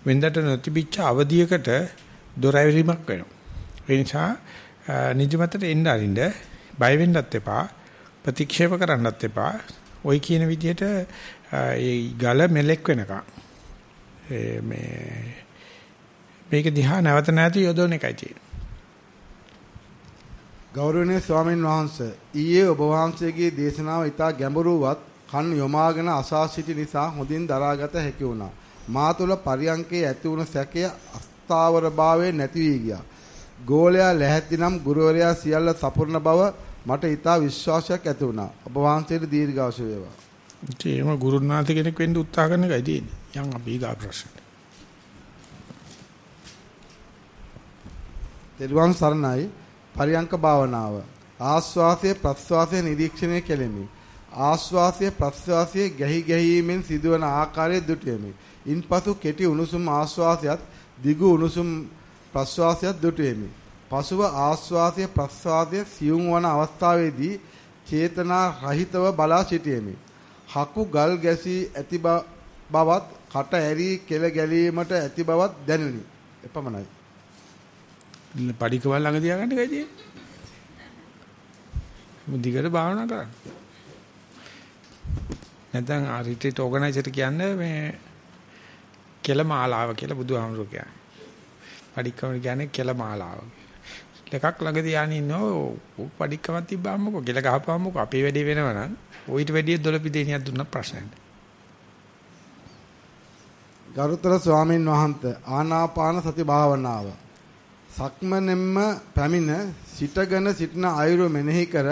වෙන්දට නොතිබිච්ච අවධියකට දොර ඇවිරීමක් වෙනවා. ඒ නිසා නිදිමතට එන්න අරින්න බය වෙන්නත් එපා ප්‍රතික්ෂේප කරන්නත් එපා. ওই කියන විදිහට ඒ ගල මෙලෙක් වෙනකම් මේ මේක දිහා නැවත නැවත යොදවන එකයි තියෙන්නේ. ගෞරවනීය ස්වාමීන් වහන්සේ ඊයේ ඔබ වහන්සේගේ දේශනාව ඉතා ගැඹුරුවත් කන් යොමාගෙන අසා සිටි නිසා හොඳින් දරාගත හැකි වුණා. මා තුළ පරියංකේ ඇති වුණ සැකය අස්ථාවරභාවයේ නැති වී ගියා. ගෝලයා ලැහැත්ති නම් ගුරුවරයා සියල්ල සපුරන බව මට ඉතා විශ්වාසයක් ඇති වුණා. ඔබ වහන්සේට දීර්ඝාෂ වේවා. ඒකම ගුරුනාථ කෙනෙක් වෙන්න උත්සාහ කරන එකයි තියෙන්නේ. යන් අපි ගා ප්‍රශ්න. තෙරුවන් සරණයි පරියංක භාවනාව ආස්වාසය ප්‍රස්වාසය නිරීක්ෂණය කෙලෙමි ආස්වාසය ප්‍රස්වාසය ගැහි ගැහිීමෙන් සිදුවන ආකාරය දුටියමි ඉන්පසු කෙටි උණුසුම් ආස්වාසයත් දිගු උණුසුම් ප්‍රස්වාසයත් දුටුවෙමි පසුව ආස්වාසය ප්‍රස්වාසය සියුම් වන අවස්ථාවේදී චේතනා රහිතව බලා සිටියෙමි හකු ගල් ගැසී ඇති බවත් කට ඇරී කෙල ගැලීමට ඇති බවත් දැනුනි එපමණයි පඩිකවල් ළඟ තියාගන්න එකයි තියෙන්නේ. මුදිකට භාවනා කරන්න. නැත්නම් ආ රිට්‍රීට් ඕගනයිසර් කියන්නේ මේ කෙලමාලාව කියලා බුදුහාමුදුරුවෝ කියන්නේ. පඩිකවල් කියන්නේ කෙලමාලාව. එකක් ළඟ තියාගෙන ඉන්නෝ පඩිකමක් තිබ්බාමකෝ කෙල ගහපුවාමකෝ අපේ වැඩේ වෙනවනම් ඔయిత වැඩිය දොළපිදේනියක් දුන්න ප්‍රශ්නයක්. ගරුතර ස්වාමින් වහන්සේ ආනාපාන සති භාවනාව සක්මනෙම්ම පැමිණ සිටගෙන සිටින අයුරු මෙනෙහි කර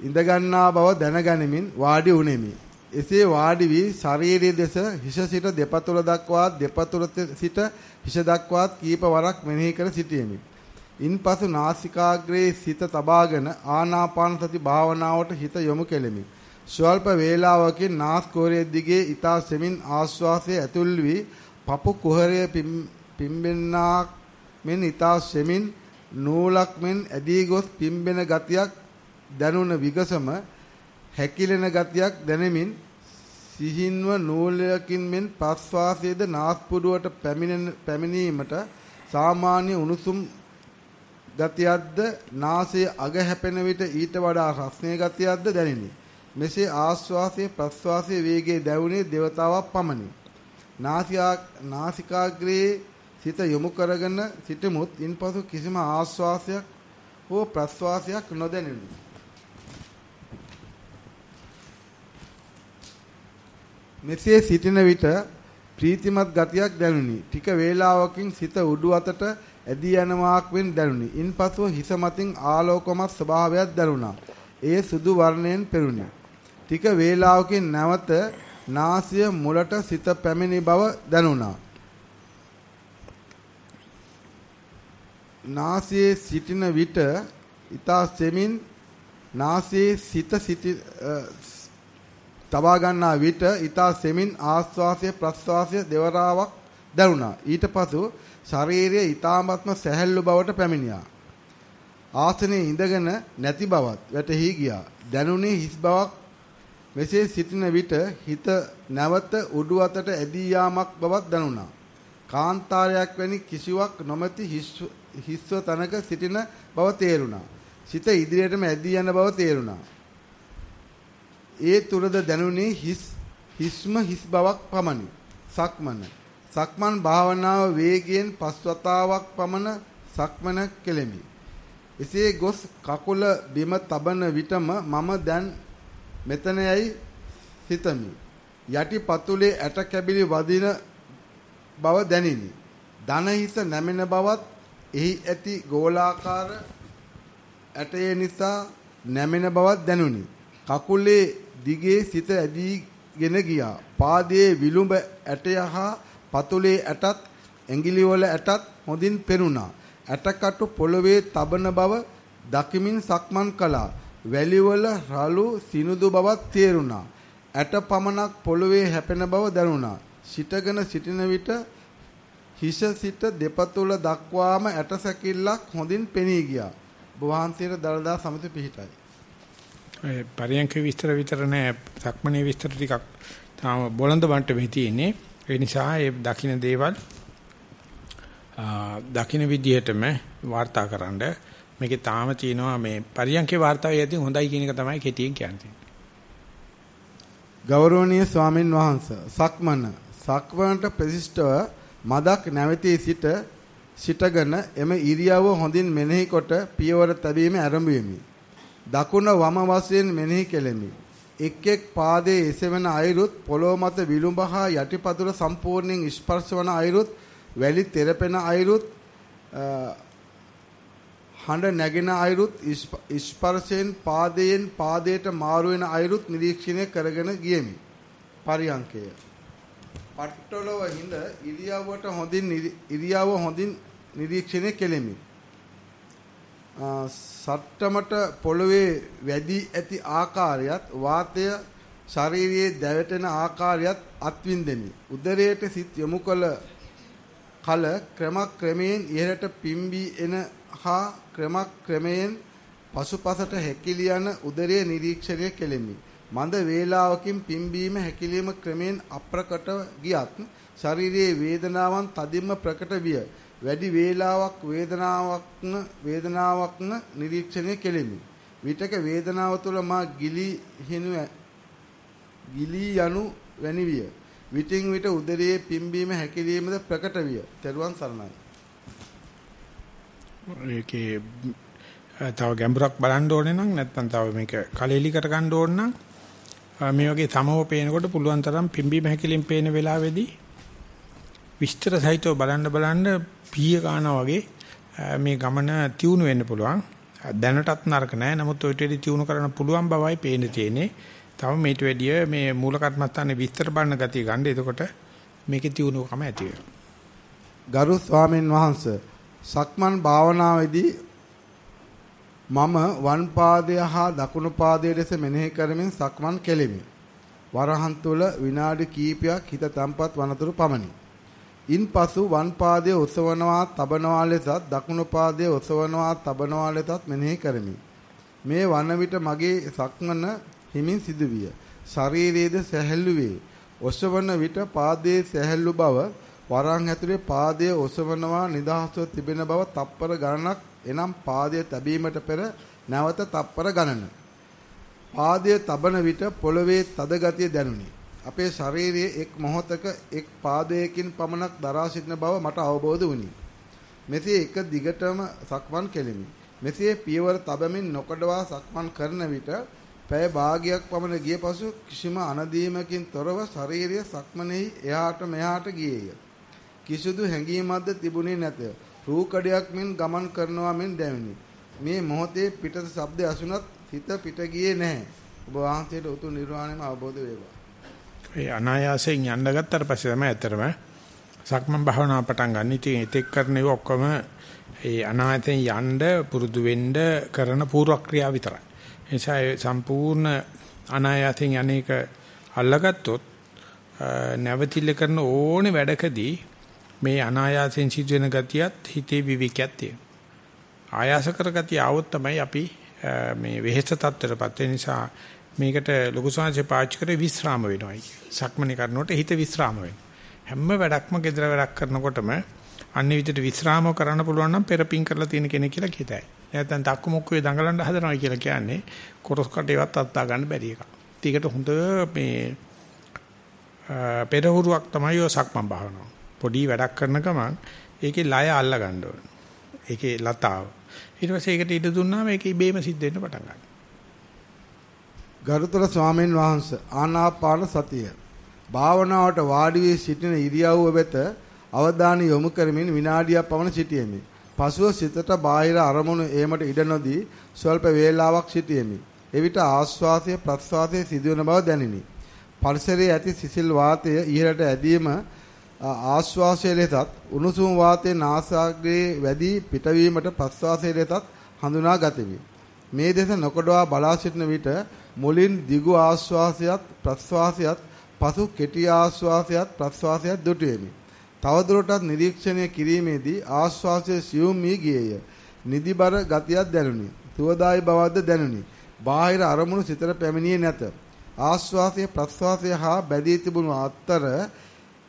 ඉඳගන්නා බව දැනගනිමින් වාඩි උනේමි. එසේ වාඩි වී ශාරීරික දෙස හිස සිට දෙපතුල දක්වා දෙපතුල සිට හිස දක්වාත් කීප වරක් මෙනෙහි කර සිටියෙමි. ඉන්පසු නාසිකාග්‍රේ සිත තබාගෙන ආනාපාන සති භාවනාවට හිත යොමු කෙලෙමි. ස්වල්ප වේලාවකින් නාස් කෝරයේ දිගේ ඊතා සෙමින් ආශ්වාසය ඇතුල් වී පපු කුහරය පිම්බෙන්නාක් මෙන් ඊතා සෙමින් නූලක් මෙන් ඇදී ගොස් පිම්බෙන ගතියක් දැනුණ විගසම හැකිලෙන ගතියක් දැනෙමින් සිහින්ව නූලයකින් මෙන් ප්‍රස්වාසයේද නාස්පුඩුවට පැමිණෙන පැමිණීමට සාමාන්‍ය උණුසුම් ගතියක්ද නාසයේ අග හැපෙන විට ඊට වඩා රස්නේ ගතියක්ද දැනිනි. මෙසේ ආශ්වාසයේ ප්‍රශ්වාසයේ වේගයේ දැවුනේ దేవතාවක් පමණි. නාසිකා නාසිකාග්‍රේ සිත යොමු කරගෙන සිටමුත් ඉන්පසු කිසිම ආශ්වාසයක් හෝ ප්‍රශ්වාසයක් නොදැනිනි. මෙසේ සිටින විට ප්‍රීතිමත් ගතියක් දැනුනි. ටික වේලාවකින් සිත උඩු අතට ඇදී යනවාක් වෙන් දැනුනි. ඉන්පසුව හිස මතින් ආලෝකමත් ස්වභාවයක් දැනුණා. ඒ සුදු වර්ණයෙන් පෙරුණි. ටික වේලාවකින් නැවත නාසය මුලට සිත පැමිණි බව දැනුණා. නාසයේ සිටින විට ඊතා සෙමින් නාසයේ සිත සිටි තබා ගන්නා විට ඊතා සෙමින් ආස්වාසය ප්‍රස්වාසය දෙවරාවක් දැනුණා. ඊට පසු ශරීරයේ ඊ타මත්ම සැහැල්ලු බවට පැමිණියා. ආසනයේ ඉඳගෙන නැති බවත් වැටහි ගියා. දැනුනේ හිස් බවක් මෙසේ සිටින විට හිත නැවත උඩු අතට ඇදී යාමක් බවක් දැනුණා. කාන්තාරයක් වැනි කිසිවක් නොමැති හිස්ව තනක සිටින බව තේරුණා. සිත ඉදිරියටම ඇදී යන බව තේරුණා. ඒ තුරද දැනුනේ හිස් හිස්ම හිස් බවක් පමණි. සක්මන. සක්මන් භාවනාව වේගයෙන් පස්වතාවක් පමණ සක්මන කෙලෙමි. එසේ ගොස් කකුල බිම තබන විටම මම දැන් මෙතන යයි සිතමි. යටි පතුලේ ඇට කැබිලි වදින බව දැනිනි. දන හිස නැමෙන බවත් එහි ඇති ගෝලාකාර ඇටය නිසා නැමෙන බවක් දැනුනි. කකුලේ දිගේ සිත ඇදීගෙන ගියා. පාදයේ විලුඹ ඇටය හා පතුලේ ඇටත් ඇඟිලිවල ඇටත් හොඳින් පෙනුණා. ඇටකටු පොළවේ තබන බව දකිමින් සක්මන් කළා. වැලිවල රළු සිනුදු බවක් තේරුණා. ඇට පමණක් පොළවේ හැපෙන බව දැනුණා. සිටගෙන සිටින විට හිස සිට දෙපතුල දක්වාම ඇට සැකිල්ලක් හොඳින් පෙනී ගියා. වහන්සේට දලදා සමිත පිහිටයි. ඒ පරියන්ක විස්තර විතර නෑ සක්මනේ විස්තර ටිකක් තාම බොළඳ බන්ට වෙ තියෙන්නේ. ඒ නිසා ඒ දකින්න දේවල් දකින්න විදිහටම වාර්තාකරනද මේකේ තාම තියෙනවා මේ පරියන්කේ වාර්තාවේ ඇති හොඳයි කියන එක තමයි කෙටියෙන් කියන්නේ. ගෞරවනීය ස්වාමින් වහන්සේ සක්මන සක්මනට ප්‍රතිෂ්ඨව මදක් නැවතී සිට සිටගෙන එම ඉරියව්ව හොඳින් මෙනෙහි කොට පියවර තැබීම ආරම්භ වෙමි. දකුණ වම වශයෙන් මෙනෙහි කෙලෙමි. එක් එක් පාදයේ එසවෙන අයුරුත් පොළොව මත විලුඹ හා යටිපතුල සම්පූර්ණයෙන් ස්පර්ශ වන අයුරුත් වැලි තෙරපෙන අයුරුත් හඬ නැගෙන අයුරුත් ස්පර්ශයෙන් පාදයෙන් පාදයට මාරු වෙන අයුරුත් නිරීක්ෂණය කරගෙන ගියමි. පරියංකය. පට්ටලව හිඳ ඉරියව්වට හොඳින් ඉරියව්ව හොඳින් නිරීක්ෂණය කෙලෙමි. සට්ටමට පොළවේ වැඩි ඇති ආකාරයත් වාතය ශාරීරියේ දැවටෙන ආකාරයත් අත්විඳෙමි. උදරයට සිත් යොමු කළ කල ක්‍රමක්‍රමයෙන් ඉහළට පිම්බී එන හා ක්‍රමක්‍රමයෙන් පසුපසට හැකිලි යන උදරයේ නිරීක්ෂණය කෙලෙමි. මන්ද වේලාවකින් පිම්බීම හැකිලිම ක්‍රමයෙන් අප්‍රකටව ගියත් ශරීරයේ වේදනාවන් තදින්ම ප්‍රකට විය. වැඩි වේලාවක් වේදනාවක්න වේදනාවක්න නිරීක්ෂණය කෙලෙමි. විතක වේදනාව තුළ මා ගිලි හිනු ගිලී යනු වැනි විය. විටින් විට උදරයේ පිම්බීම හැකිලීමද ප්‍රකට විය. තෙරුවන් සරණයි. ඒකේ තව ගැඹුරක් බලන්න ඕනේ නම් නැත්නම් තව මේක කලෙලි කර ගන්න ඕන නම් මේ වගේ තමව පේනකොට පුළුවන් තරම් පිම්බීම හැකිලින් පේන වෙලාවේදී විස්තර සහිතව බලන්න බලන්න පීය ගන්නවා වගේ මේ ගමන තියුණු වෙන්න පුළුවන්. දැනටත් නරක නෑ. නමුත් ඔය ටෙඩි තියුණු කරන්න පුළුවන් බවයි පේන්න තියෙන්නේ. තව මේට වැඩිය මේ මූල කර්මස්ථානේ විස්තර බලන ගතිය ගන්න. එතකොට මේකේ තියුණුකම ඇති වෙනවා. ගරු ස්වාමීන් වහන්සේ සක්මන් භාවනාවේදී මම වම් පාදය හා දකුණු පාදයේ දෙස මෙනෙහි කරමින් සක්මන් කෙලිමි. වරහන් තුල විනාඩි කිහිපයක් හිත තැම්පත් වනතුරු පමණි. ඉන්පසු වම් පාදයේ ඔසවනවා තබනවා ලෙසත් දකුණු පාදයේ ඔසවනවා තබනවා ලෙසත් මෙනෙහි කරමි. මේ වන විට මගේ සක්මන හිමින් සිදුවිය. ශරීරයේද සැහැල්ලු වේ. ඔසවන විට පාදයේ සැහැල්ලු බව වරන් ඇතුලේ පාදයේ ඔසවනවා නිදහස්ව තිබෙන බව තප්පර ගණනක් එනම් පාදයේ තැබීමට පෙර නැවත තප්පර ගණන. පාදයේ තබන විට පොළවේ තද ගතිය දැනුනි. අපේ ශරීරයේ එක් මොහොතක එක් පාදයකින් පමණක් දරා සිටින බව මට අවබෝධ වුණි. මෙසේ එක දිගටම සක්මන් කෙලිමි. මෙසේ පියවර තබමින් නොකඩවා සක්මන් කරන විට පැය භාගයක් පමණ ගිය පසු කිසිම අනදීමකින් තොරව ශාරීරිය සක්මනේහි එහාට මෙහාට ගියේය. කිසිදු හැඟීමක්ද තිබුණේ නැත. රූකඩයක් මෙන් ගමන් කරනවා මෙන් දැවිනි. මේ මොහොතේ පිටත ශබ්ද ඇසුණත් හිත පිට ගියේ නැහැ. ඔබ වහන්සේට උතුම් නිර්වාණයම අවබෝධ වේවා. ඒ අනායාසයෙන් යන්න ගත්තට පස්සේ තමයි ඇත්තටම සක්මන් භාවනාව පටන් ගන්න. ඉතින් ඒතෙක් කරන ඒවා ඔක්කොම ඒ අනායතෙන් යන්න පුරුදු වෙන්න කරන පූර්ව ක්‍රියාව විතරයි. නිසා සම්පූර්ණ අනායතෙන් යන්නේක අල්ලගත්තොත් නැවතිල්ල කරන ඕනේ වැඩකදී මේ අනායාසෙන් සිදුවෙන ගතියත් හිතේ විවිකයක් තියෙනවා. ආයාස කරගතිය આવොත් තමයි අපි මේ වෙහෙස තත්ත්වයටපත් වෙන නිසා මේකට ලොකු සංහසේ පාවිච්චි කරේ විස්්‍රාම වෙනවායි. සක්මනේ කරනකොට හිත විස්්‍රාම වෙනවා. හැම වැඩක්ම gedara වැඩක් කරනකොටම අන්නේ විදිහට විස්්‍රාම කරන්න පුළුවන් නම් පෙරපින් කරලා තියෙන කෙනෙක් කියලා කියතයි. නැත්නම් තක්කු මුක්කුවේ දඟලන්න හදනවා කියලා කියන්නේ කොරස් කටේවත් අත්තා ගන්න බැරි එකක්. ඒකට හොඳ මේ පෙරහුරුවක් තමයි ඔය සක්මන් භාවනාව. පොඩි වැඩක් කරන ගමන් ඒකේ ලය අල්ල ගන්න ඕන. ඒකේ ලතාව. ඊට පස්සේ ඒකට ඉඩ දුන්නාම ඒක ඉබේම සිද්ධ වෙන්න පටන් ගන්නවා. ගරුතර ස්වාමීන් වහන්සේ ආනාපාන සතිය භාවනාවට වාඩි වී සිටින ඉරියව්ව වෙත අවධානය යොමු කරමින් විනාඩියක් පමණ සිටියෙමි. පසුව සිතට බාහිර අරමුණු ඒමට ඉඩ නොදී ස්වල්ප වේලාවක් සිටියෙමි. එවිට ආශ්වාසය ප්‍රශ්වාසය සිදුවන බව දැනිනි. පරිසරයේ ඇති සිසිල් වාතය ඉහළට ඇදීම ආශ්වාසයේ ලෙසත් උණුසුම් වාතයේ නාසාග්‍රේ වැඩි පිටවීමට ප්‍රශ්වාසයේ ලෙසත් හඳුනා ගතිමි. මේ දෙස නොකඩවා බලා සිටින විට මුලින් දිගු ආශ්වාසයත් ප්‍රශ්වාසයත් පසු කෙටි ආශ්වාසයත් ප්‍රශ්වාසයත් දුටුවෙමි. තවදුරටත් නිරීක්ෂණය කිරීමේදී ආශ්වාසයේ සියුම් වී ගියේය. නිදිබර ගතියක් දැනුනි. සුවදායි බවක්ද දැනුනි. බාහිර අරමුණු සිතට පැමිණියේ නැත. ආශ්වාසය ප්‍රශ්වාසය හා බැඳී තිබුණු අතර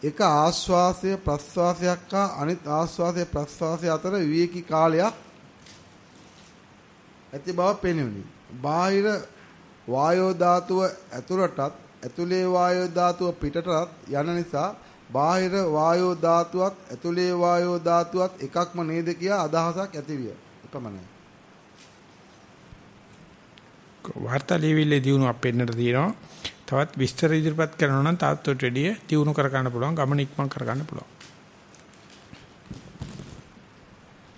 එක ආශ්වාසය ප්‍රශ්වාසයක් හා අනිත් ආශ්වාසය ප්‍රශ්වාසය අතර විවේකී කාලයක් ඇති බව පෙනුනි. බාහිර වායෝ ධාතුව ඇතුළටත් ඇතුලේ වායෝ ධාතුව පිටටත් යන නිසා බාහිර වායෝ ධාතුවත් ඇතුලේ වායෝ ධාතුවත් එකක්ම නේද කියා අදහසක් ඇතිවිය. එපමණයි. වාර්තා ලියවිල්ලේ දිනුවක් පෙන්නට තියෙනවා. තවත් විස්තර ඉදිරිපත් කරනවා නම් තාත්තට වැඩිය දිනු කර ගන්න පුළුවන්, ගමන ඉක්මන් කර ගන්න පුළුවන්.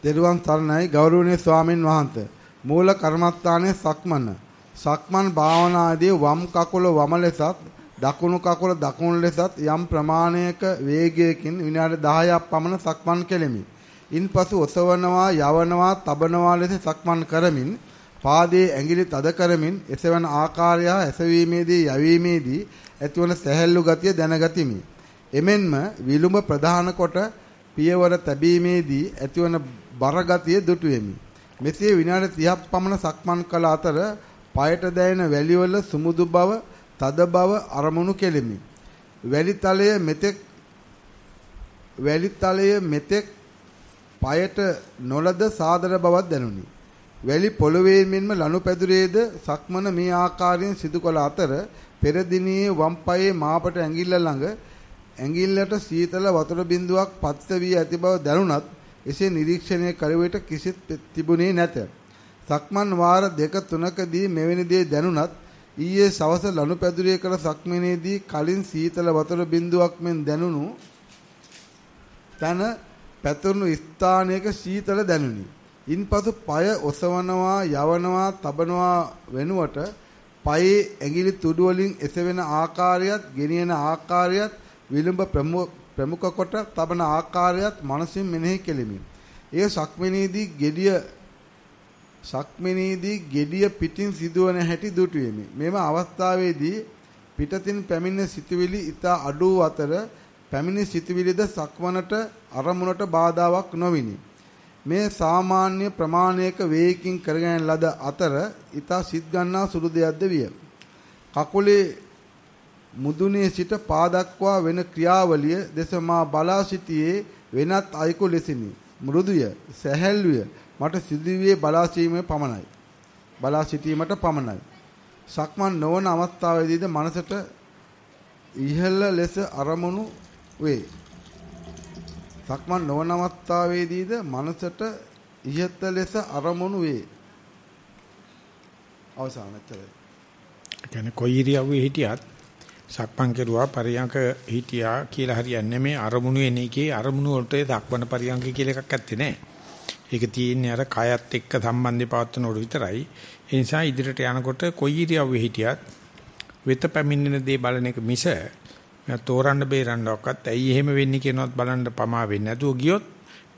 දේරුවන් සරණයි ගෞරවනීය ස්වාමින් වහන්සේ. මූල කර්මස්ථානයේ සක්මන. සක්මන් භාවනාදී වම් කකුල වම ලෙසත් දකුණු කකුල දකුණු ලෙසත් යම් ප්‍රමාණයක වේගයකින් විනාඩි 10ක් පමණ සක්මන් කෙලෙමි. ඉන්පසු ඔසවනවා, යවනවා, තබනවා ලෙස සක්මන් කරමින් පාදයේ ඇඟිලි තද කරමින් එසවන ආකාරය ඇසවීමේදී යැවීමේදී ඇතිවන සැහැල්ලු ගතිය දැනගතිමි. එමෙන්ම විලුඹ ප්‍රධාන කොට පියවර තැබීමේදී ඇතිවන බර ගතිය දුටුවෙමි. මෙසේ විනාඩි 30ක් පමණ සක්මන් කළ අතර පායට දැනෙන වැලිවල සුමුදු බව තද බව අරමුණු කෙලිමි. වැලිතලය මෙතෙක් වැලිතලය මෙතෙක් পায়ට නොලද සාදර බවක් දැනුනි. වැලි පොළවේ මෙන්ම ලනුපැදුරේද සක්මන මේ ආකාරයෙන් සිදු කළ අතර පෙර දිනේ වම් පායේ මාපට ඇඟිල්ල ළඟ ඇඟිල්ලට සීතල වතුර බිඳුවක් පත්ත වී ඇති බව දැනුණත් එසේ නිරීක්ෂණය කර විට කිසිත් තිබුණේ නැත. සක්මන් වාර දෙක තුනකදී මෙවැනි දේ දැනුණත් ඊයේ සවස ලනුපැදුරේ කළ සක්මනේදී කලින් සීතල වතුර බිඳුවක් මෙන් දැනුණු තන පැතුරුණු ස්ථානයක සීතල දැනුනි. ඉන්පසු পায় ඔසවනවා, යවනවා, තබනවා වෙනුවට පයේ ඇඟිලි තුඩු වලින් එසවෙන ආකාරයත්, ගෙනියන ආකාරයත්, විලුඹ ප්‍රමුඛ කොට තබන ආකාරයත් මනසින් මෙනෙහි කෙලිමි. එය සක්මනේදී gediya සක්මනේදී gediya පිටින් සිදුවන හැටි දුටුවෙමි. මෙම අවස්ථාවේදී පිටතින් පැමිණෙන සිතුවිලි ඊට අඩු අතර පැමිණි සිතුවිලිද සක්මනට අරමුණට බාධාවක් නොවිනි. මේ සාමාන්‍ය ප්‍රමාණයක වේගකින් කරගෙන ලද අතර ඊට සිත් ගන්නා සුළු දෙයක්ද විය. කකුලේ මුදුනේ සිට පා දක්වා වෙන ක්‍රියාවලිය දෙස මා බලා සිටියේ වෙනත් අයෙකු ලෙසිනි. මෘදුය, සැහැල්ලුය මට සිදුවේ බලා පමණයි. බලා සිටීමට පමණයි. සක්මන් නොවන අවස්ථාවේදීද මනසට ඉහළ ලෙස අරමුණු වේ. සක්මන් නොවන අවස්ථාවේදීද මනසට ඉහත ලෙස අරමුණු වේ. අවසානතරේ. කියන්නේ කොයි ඉරියව්වේ හිටියත් සක්මන් කෙරුවා පරියංක හිටියා කියලා හරියන්නේ මේ අරමුණු එන එකේ අරමුණු වලට දක්වන පරියංක කියලා එකක් ඇත්තේ නැහැ. ඒක තියෙන්නේ අර කයත් එක්ක සම්බන්ධය පවත්වනකොට විතරයි. ඒ නිසා ඉදිරියට යනකොට කොයි ඉරියව්වේ හිටියත් වෙත පැමිණෙන දේ බලන එක මිස තෝරන්න බේරන්නවක්වත් ඇයි එහෙම වෙන්නේ කියනවත් බලන්න පමා වෙන්නේ නැතුව ගියොත්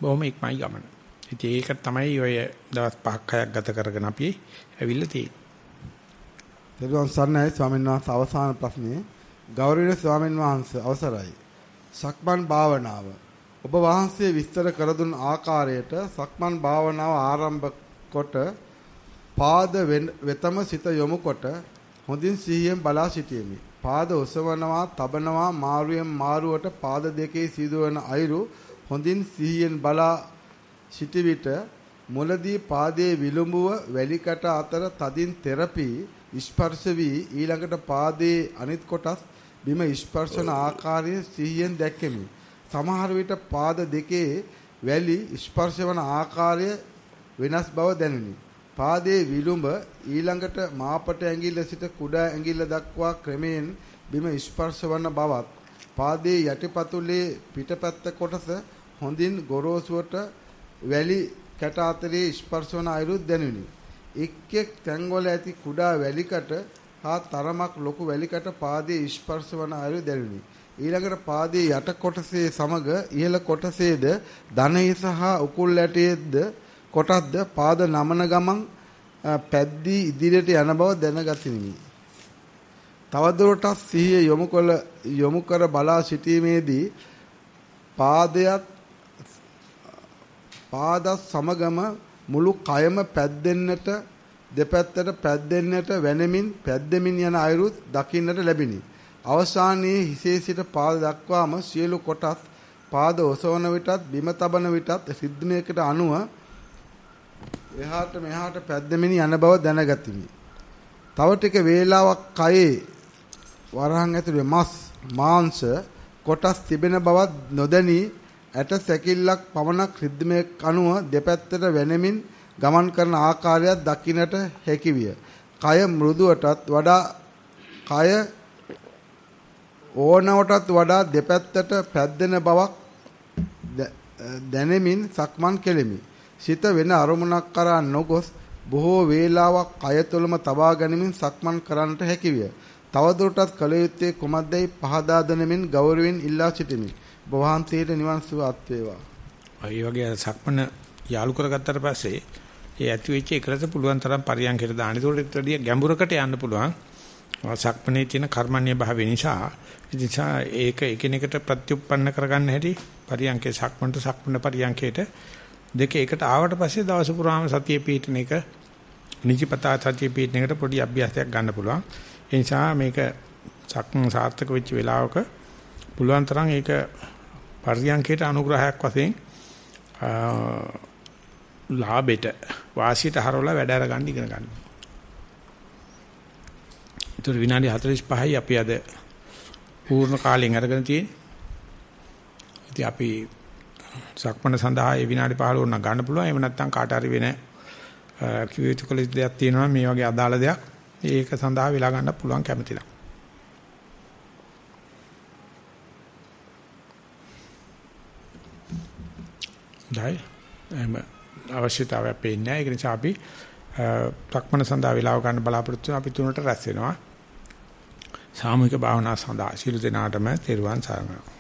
බොහොම ඉක්මයි ගමන. ඉතින් ඒක තමයි ඔය දවස් 5ක් 6ක් ගත කරගෙන අපි ඇවිල්ලා තියෙන්නේ. දෙවියන් සර්ණයි ස්වාමීන් වහන්සේ අවසාන ප්‍රශ්නේ ගෞරවනීය ස්වාමීන් වහන්සේ අවසරයි. සක්මන් භාවනාව ඔබ වහන්සේ විස්තර කර දුන් ආකාරයට සක්මන් භාවනාව ආරම්භ කොට පාද වෙතම සිත යොමු කොට හොඳින් සිහියෙන් බලා සිටියෙමි. පාද ඔසවනවා, තබනවා, මාරුවෙන් මාරුවට පාද දෙකේ සිදුවන අයුරු හොඳින් සිහියෙන් බලා සිටි විට මුලදී පාදයේ විලුඹුව වැලිකට අතර තදින් තෙරපි ස්පර්ශ වී ඊළඟට පාදයේ අනිත් කොටස් බිම ස්පර්ශන ආකාරය සිහියෙන් දැක්කෙමි. සමහර විට පාද දෙකේ වැලි ස්පර්ශ වන ආකාරය වෙනස් බව දැනුනි. පාදයේ විලුඹ ඊළඟට මාපට ඇඟිල්ල සිට කුඩා ඇඟිල්ල දක්වා ක්‍රමයෙන් බිම ස්පර්ශ වන බවත් පාදයේ යටිපතුලේ පිටපැත්ත කොටස හොඳින් ගොරෝසුවට වැලි කැට අතරේ ස්පර්ශ වන අයුරු දැනුනි. එක් එක් තැන්වල ඇති කුඩා වැලිකට හා තරමක් ලොකු වැලිකට පාදයේ ස්පර්ශ වන අයුරු දැනුනි. ඊළඟට පාදයේ යට කොටසේ සමග ඉහළ කොටසේද ධනය සහ උකුල් ඇටයේද කොටස්ද පාද නමන ගමන් පැද්දී ඉදිරියට යන බව දැනගතිමි. තවදුරටත් සිහිය යොමු කළ යොමු කර බලා සිටීමේදී පාදයක් පාද සමගම මුළු කයම පැද්දෙන්නට දෙපැත්තට පැද්දෙන්නට වෙනමින් පැද්දෙමින් යන අයුරුත් දකින්නට ලැබිනි. අවසානයේ හිසේ සිට පාද දක්වාම සියලු කොටස් පාද ඔසවන විටත් බිම තබන විටත් රිද්මයකට අනුව එහාට මෙහාට පැද්දෙමින් යන බව දැනගතිමි. තව ටික වේලාවක් කයේ වරහන් ඇතුලේ මස් මාංශ කොටස් තිබෙන බවත් නොදැනී ඇට සැකිල්ලක් පමණක් රිද්මයක් අනුව දෙපැත්තට වෙනමින් ගමන් කරන ආකාරයක් දකින්නට හැකි විය. කය මෘදුවටත් වඩා කය ඕනවටත් වඩා දෙපැත්තට පැද්දෙන බවක් දැනෙමින් සක්මන් කෙලෙමි. සිත වෙන අරමුණක් කරා නොගොස් බොහෝ වේලාවක් කය තුළම තබා ගැනීමෙන් සක්මන් කරන්නට හැකිය. තවදුරටත් කල යුත්තේ කුමක්දයි පහදා දෙනමින් ගෞරවයෙන් ඉල්ලා සිටිමි. බවහන්සේට නිවන් සුව අත් වේවා. ඒ වගේ සක්මන යාලු කරගත්තට පස්සේ ඒ ඇති වෙච්ච එකලස පුළුවන් තරම් පරියන්කයට දාන්න. ඒකට වැඩිය ගැඹුරකට යන්න පුළුවන්. සක්මනේ තියෙන කර්මන්නේ භාවය නිසා නිසා ඒක එකිනෙකට ප්‍රත්‍යুৎපන්න කරගන්න හැටි පරියන්කේ සක්මන්ට සක්මන පරියන්කේට දෙක එකට ආවට පස්සේ දවස පුරාම සතිය පිටන එක නිජපතා සතිය පිටන එකට පොඩි අභ්‍යාසයක් ගන්න පුළුවන්. ඒ නිසා මේක සක්මන් සාර්ථක වෙච්ච වෙලාවක පුළුවන් තරම් ඒක පරියන්කේට අනුග්‍රහයක් වශයෙන් ලාභෙට වාසියට හරවලා වැඩ අර ගන්න ඉගෙන ගන්න. ඒතර විනාඩි 45යි අපි අද පූර්ණ කාලයෙන් අරගෙන තියෙන්නේ. ඉතින් අපි සක්මණ සඳහා ඒ විනාඩි 15 වුණා ගන්න පුළුවන්. එහෙම නැත්නම් කාට හරි වෙන කිවිතුකල දෙයක් තියෙනවා මේ වගේ අදාළ දෙයක්. ඒක සඳහා වෙලා ගන්න පුළුවන් කැමතිලා. දැයි එම අවශ්‍යතාවය පේන්නේ නැහැ. ඒක නිසා අපි සක්මණ සඳහා වෙලාව ගන්න බලාපොරොත්තු අපි තුනට රැස් වෙනවා. සාමූහික භාවනා සඳහා සියලු දෙනාටම තෙරුවන් සරණයි.